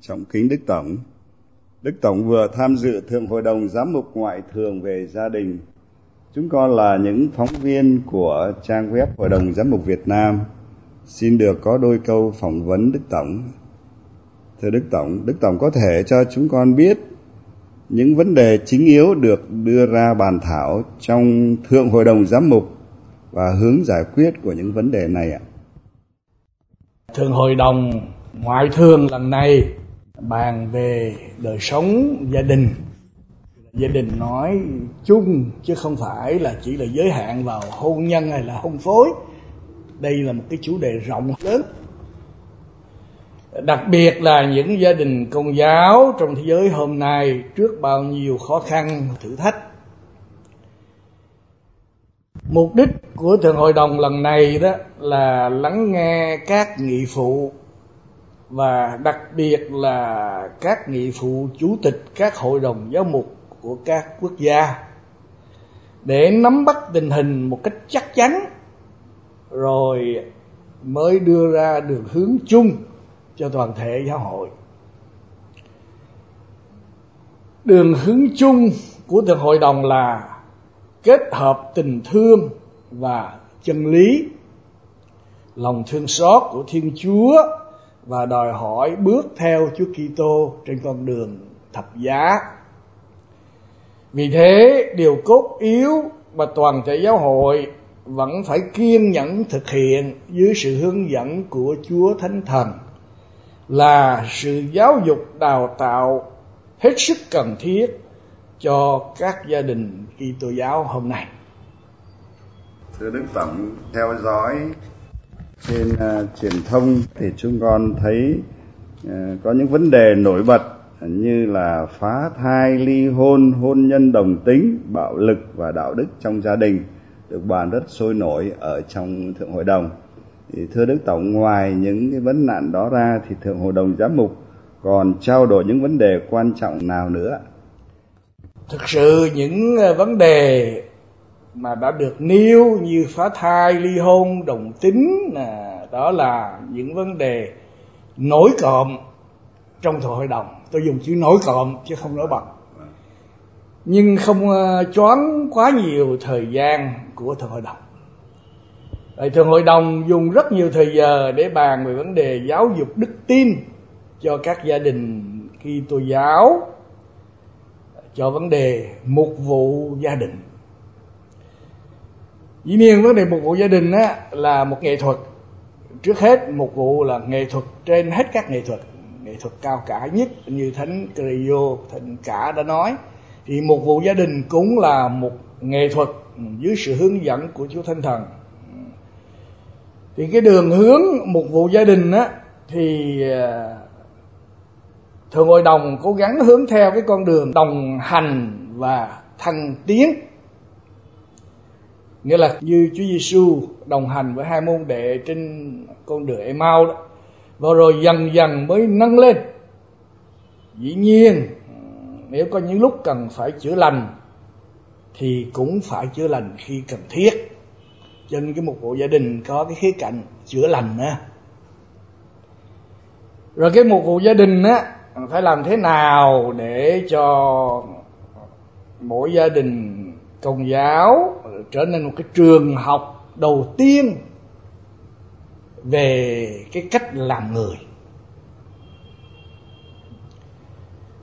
Trọng kính Đức Tổng, Đức Tổng vừa tham dự Thượng Hội đồng Giám mục Ngoại thường về gia đình. Chúng con là những phóng viên của trang web Hội đồng Giám mục Việt Nam. Xin được có đôi câu phỏng vấn Đức Tổng. Thưa Đức Tổng, Đức Tổng có thể cho chúng con biết những vấn đề chính yếu được đưa ra bàn thảo trong Thượng Hội đồng Giám mục và hướng giải quyết của những vấn đề này ạ? Thượng Hội đồng Ngoại thường lần này bàn về đời sống gia đình. Gia đình nói chung chứ không phải là chỉ là giới hạn vào hôn nhân hay là hôn phối. Đây là một cái chủ đề rộng lớn. Đặc biệt là những gia đình công giáo trong thế giới hôm nay trước bao nhiêu khó khăn, thử thách. Mục đích của thượng hội đồng lần này đó là lắng nghe các nghị phụ và đặc biệt là các nghị phụ, chủ tịch các hội đồng giáo mục của các quốc gia. Để nắm bắt tình hình một cách chắc chắn, rồi mới đưa ra đường hướng chung cho toàn thể giáo hội. Đường hướng chung của thượng hội đồng là kết hợp tình thương và chân lý, lòng thương xót của thiên chúa và đòi hỏi bước theo Chúa Kitô trên con đường thập giá. Vì thế, điều cốt yếu mà toàn thể giáo hội vẫn phải kiên nhẫn thực hiện dưới sự hướng dẫn của Chúa Thánh Thần là sự giáo dục đào tạo hết sức cần thiết cho các gia đình Kitô giáo hôm nay. Thưa Đức Tổng, theo dõi trên uh, truyền thông thì chúng con thấy uh, có những vấn đề nổi bật như là phá thai, ly hôn, hôn nhân đồng tính, bạo lực và đạo đức trong gia đình được bàn rất sôi nổi ở trong thượng hội đồng. Thì thưa Đức Tổng, ngoài những cái vấn nạn đó ra thì thượng hội đồng giám mục còn trao đổi những vấn đề quan trọng nào nữa? Thực sự những à, vấn đề mà đã được nêu như phá thai ly hôn đồng tính đó là những vấn đề nổi cộm trong hội đồng. Tôi dùng chữ nổi cộm chứ không nổi bật nhưng không uh, choáng quá nhiều thời gian của thượng hội đồng. Vậy thường hội đồng dùng rất nhiều thời giờ để bàn về vấn đề giáo dục đức tin cho các gia đình khi tôi giáo cho vấn đề mục vụ gia đình dĩ nhiên vấn đề phục vụ gia đình á, là một nghệ thuật. Trước hết một vụ là nghệ thuật trên hết các nghệ thuật nghệ thuật cao cả nhất như thánh Cleio thịnh cả đã nói. Thì một vụ gia đình cũng là một nghệ thuật dưới sự hướng dẫn của Chúa Thánh Thần. Thì cái đường hướng một vụ gia đình á thì à, thường hội đồng cố gắng hướng theo cái con đường đồng hành và thăng tiến nghĩa là như Chúa Giêsu đồng hành với hai môn đệ trên con đường Emau đó và rồi dần dần mới nâng lên. Dĩ nhiên, nếu có những lúc cần phải chữa lành, thì cũng phải chữa lành khi cần thiết. Cho nên cái một vụ gia đình có cái khía cạnh chữa lành á. Rồi cái một vụ gia đình á, phải làm thế nào để cho mỗi gia đình công giáo trở nên một cái trường học đầu tiên về cái cách làm người.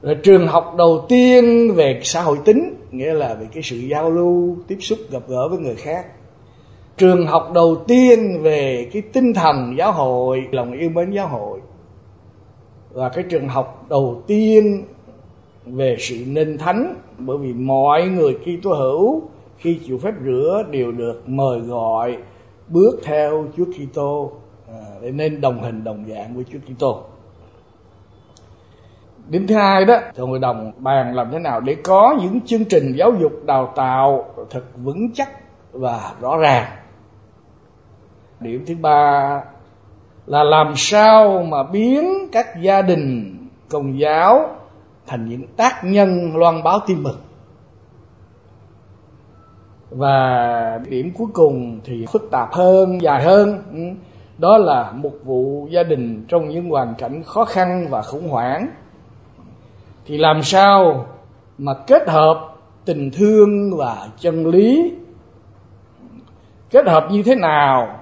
Rồi trường học đầu tiên về xã hội tính, nghĩa là về cái sự giao lưu, tiếp xúc, gặp gỡ với người khác. Trường học đầu tiên về cái tinh thần giáo hội, lòng yêu mến giáo hội. Và cái trường học đầu tiên về sự nên thánh bởi vì mọi người khi tôi hữu khi chịu phép rửa đều được mời gọi bước theo Chúa Kitô à, để nên đồng hình đồng dạng với Chúa Kitô. Điểm thứ hai đó, Thượng hội đồng bàn làm thế nào để có những chương trình giáo dục đào tạo thật vững chắc và rõ ràng. Điểm thứ ba là làm sao mà biến các gia đình công giáo thành những tác nhân loan báo tin mừng và điểm cuối cùng thì phức tạp hơn, dài hơn ừ, đó là một vụ gia đình trong những hoàn cảnh khó khăn và khủng hoảng. Thì làm sao mà kết hợp tình thương và chân lý? Kết hợp như thế nào?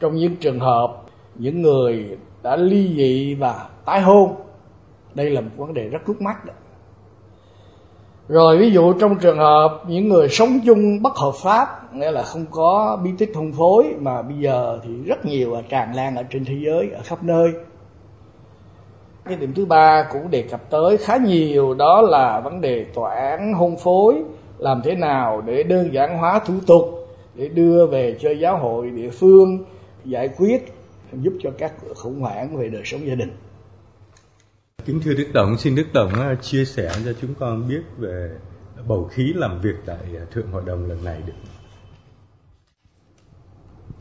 Trong những trường hợp, những người đã ly dị và tái hôn đây là một vấn đề rất rút mắt đó. Rồi, ví dụ trong trường hợp những người sống chung bất hợp pháp, nghĩa là không có bí tích hôn phối, mà bây giờ thì rất nhiều tràn lan ở trên thế giới, ở khắp nơi. Cái điểm thứ ba cũng đề cập tới khá nhiều, đó là vấn đề tòa án hôn phối, làm thế nào để đơn giản hóa thủ tục, để đưa về cho giáo hội địa phương giải quyết, giúp cho các khủng hoảng về đời sống gia đình. Kính thưa Đức Tổng, xin Đức Tổng à, chia sẻ cho chúng con biết về bầu khí làm việc tại à, Thượng Hội đồng lần này được.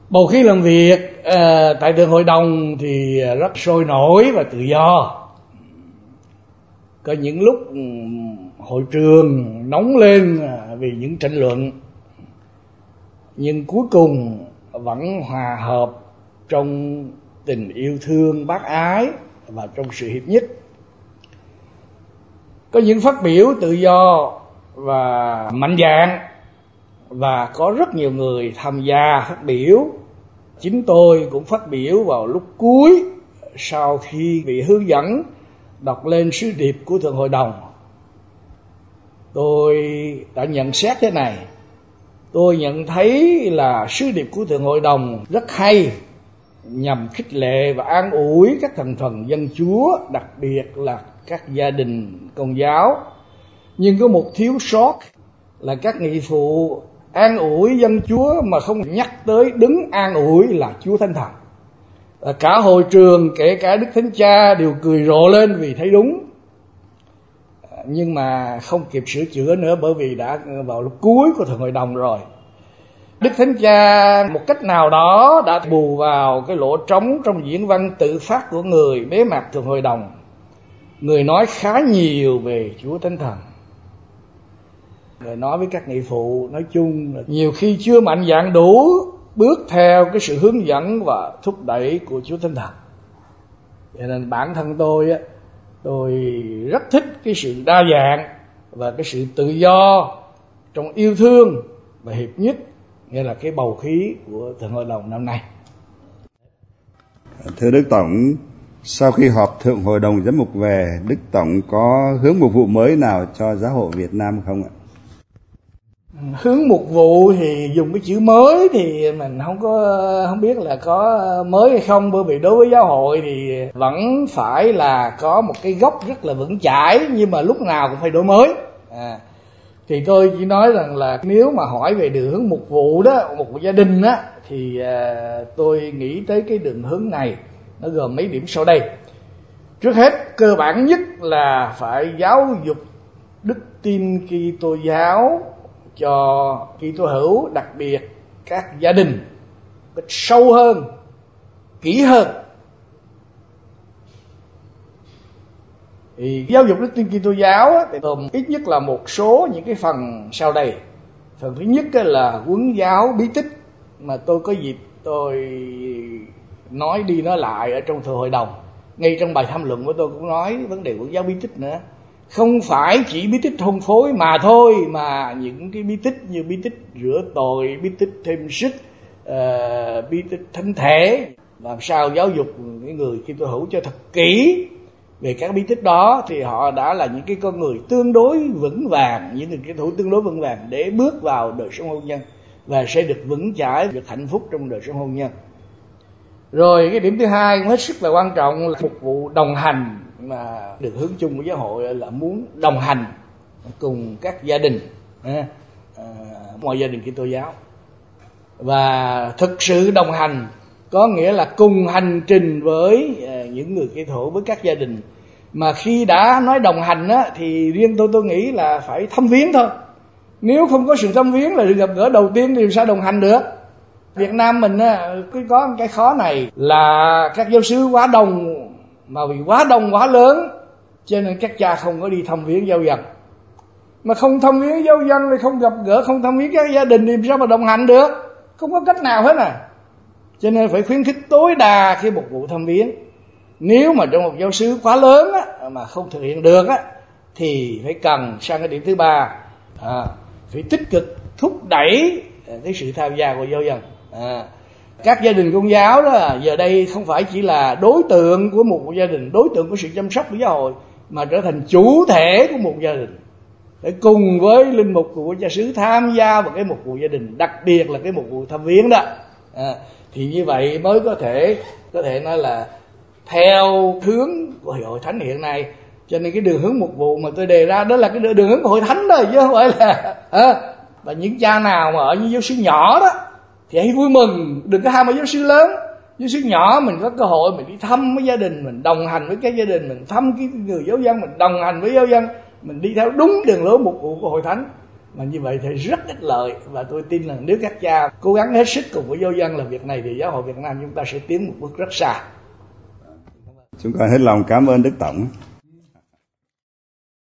Bầu khí làm việc uh, tại Thượng Hội đồng thì rất sôi nổi và tự do. Có những lúc hội trường nóng lên vì những tranh luận nhưng cuối cùng vẫn hòa hợp trong tình yêu thương bác ái và trong sự hiệp nhất có những phát biểu tự do và mạnh dạn. và có rất nhiều người tham gia phát biểu. Chính tôi cũng phát biểu vào lúc cuối sau khi bị hướng dẫn đọc lên sứ điệp của thượng hội đồng. Tôi đã nhận xét thế này. Tôi nhận thấy là sứ điệp của thượng hội đồng rất hay nhằm khích lệ và an ủi các thành phần dân chúa đặc biệt là các gia đình công giáo. Nhưng có một thiếu sót là các nghị phụ an ủi dân chúa mà không nhắc tới đứng an ủi là chúa thánh thần. Cả hội trường, kể cả đức thánh cha đều cười rộ lên vì thấy đúng. Nhưng mà không kịp sửa chữa nữa bởi vì đã vào lúc cuối của thượng hội đồng rồi. Đức thánh cha một cách nào đó đã bù vào cái lỗ trống trong diễn văn tự phát của người bế mạc thượng hội đồng người nói khá nhiều về chúa thánh thần. Người nói với các nghị phụ nói chung là nhiều khi chưa mạnh dạng đủ bước theo cái sự hướng dẫn và thúc đẩy của chúa thánh thần. Cho nên bản thân tôi á, tôi rất thích cái sự đa dạng và cái sự tự do trong yêu thương và hiệp nhất, nghĩa là cái bầu khí của thượng hội đồng năm nay. Thưa đức tổng sau khi họp thượng hội đồng giám mục về đức tổng có hướng mục vụ mới nào cho giáo hội việt nam không ạ? Hướng mục vụ thì dùng cái chữ mới thì mình không có không biết là có mới hay không. Bởi vì đối với giáo hội thì vẫn phải là có một cái gốc rất là vững chãi nhưng mà lúc nào cũng phải đổi mới. À, thì tôi chỉ nói rằng là nếu mà hỏi về đường hướng mục vụ đó một gia đình á thì à, tôi nghĩ tới cái đường hướng này nó gồm mấy điểm sau đây. Trước hết, cơ bản nhất là phải giáo dục đức tin Kitô giáo cho Kitô hữu, đặc biệt các gia đình cách sâu hơn, kỹ hơn. Thì giáo dục đức tin Kitô giáo thì gồm ít nhất là một số những cái phần sau đây. Phần thứ nhất là huấn giáo bí tích mà tôi có dịp tôi nói đi nói lại ở trong thời hội đồng. Ngay trong bài tham luận của tôi cũng nói vấn đề của giáo bí tích nữa. Không phải chỉ bí tích hôn phối mà thôi mà những cái bí tích như bí tích rửa tội bí tích thêm sức uh, bí tích thánh thể. Làm sao giáo dục những người khi tôi hữu cho thật kỹ về các bí tích đó thì họ đã là những cái con người tương đối vững vàng những người cái thủ tương đối vững vàng để bước vào đời sống hôn nhân và sẽ được vững chãi được hạnh phúc trong đời sống hôn nhân rồi cái điểm thứ hai cũng hết sức là quan trọng là phục vụ đồng hành mà được hướng chung của giáo hội là muốn đồng hành cùng các gia đình à, mọi gia đình Kitô giáo. Và thực sự đồng hành có nghĩa là cùng hành trình với à, những người kỹ thổ với các gia đình. Mà khi đã nói đồng hành á, thì riêng tôi tôi nghĩ là phải thăm viếng thôi. Nếu không có sự thăm viếng là được gặp gỡ đầu tiên thì sao đồng hành được? Việt Nam mình á, cứ có cái khó này là các giáo sứ quá đông mà vì quá đông quá lớn cho nên các cha không có đi thăm viếng giáo dân. Mà không thăm viếng giáo dân thì không gặp gỡ không thăm viếng các gia đình thì sao mà đồng hành được? Không có cách nào hết à. Cho nên phải khuyến khích tối đa cái một vụ thăm viếng. Nếu mà trong một giáo sứ quá lớn á, mà không thực hiện được á, thì phải cần sang cái điểm thứ ba. À, phải tích cực thúc đẩy cái sự tham gia của giáo dân à, các gia đình công giáo đó giờ đây không phải chỉ là đối tượng của một gia đình đối tượng của sự chăm sóc của giáo hội mà trở thành chủ thể của một gia đình. Để cùng với linh mục của cha xứ tham gia vào cái một vụ gia đình đặc biệt là cái một vụ thăm viếng đó. À, thì như vậy mới có thể có thể nói là theo hướng của hội thánh hiện nay. Cho nên cái đường hướng một vụ mà tôi đề ra đó là cái đường hướng của hội thánh thôi chứ không phải là à, và những cha nào mà ở những giáo xứ nhỏ đó thì hãy vui mừng, đừng có ham ở giáo sư lớn. Giáo sư nhỏ, mình có cơ hội mình đi thăm với gia đình, mình đồng hành với cái gia đình, mình thăm cái người giáo dân, mình đồng hành với giáo dân, mình đi theo đúng đường lối mục vụ của hội thánh. Mà như vậy thì rất ích lợi, và tôi tin là nếu các cha cố gắng hết sức cùng với giáo dân làm việc này thì giáo hội Việt Nam chúng ta sẽ tiến một bước rất xa. Chúng con hết lòng cảm ơn Đức Tổng.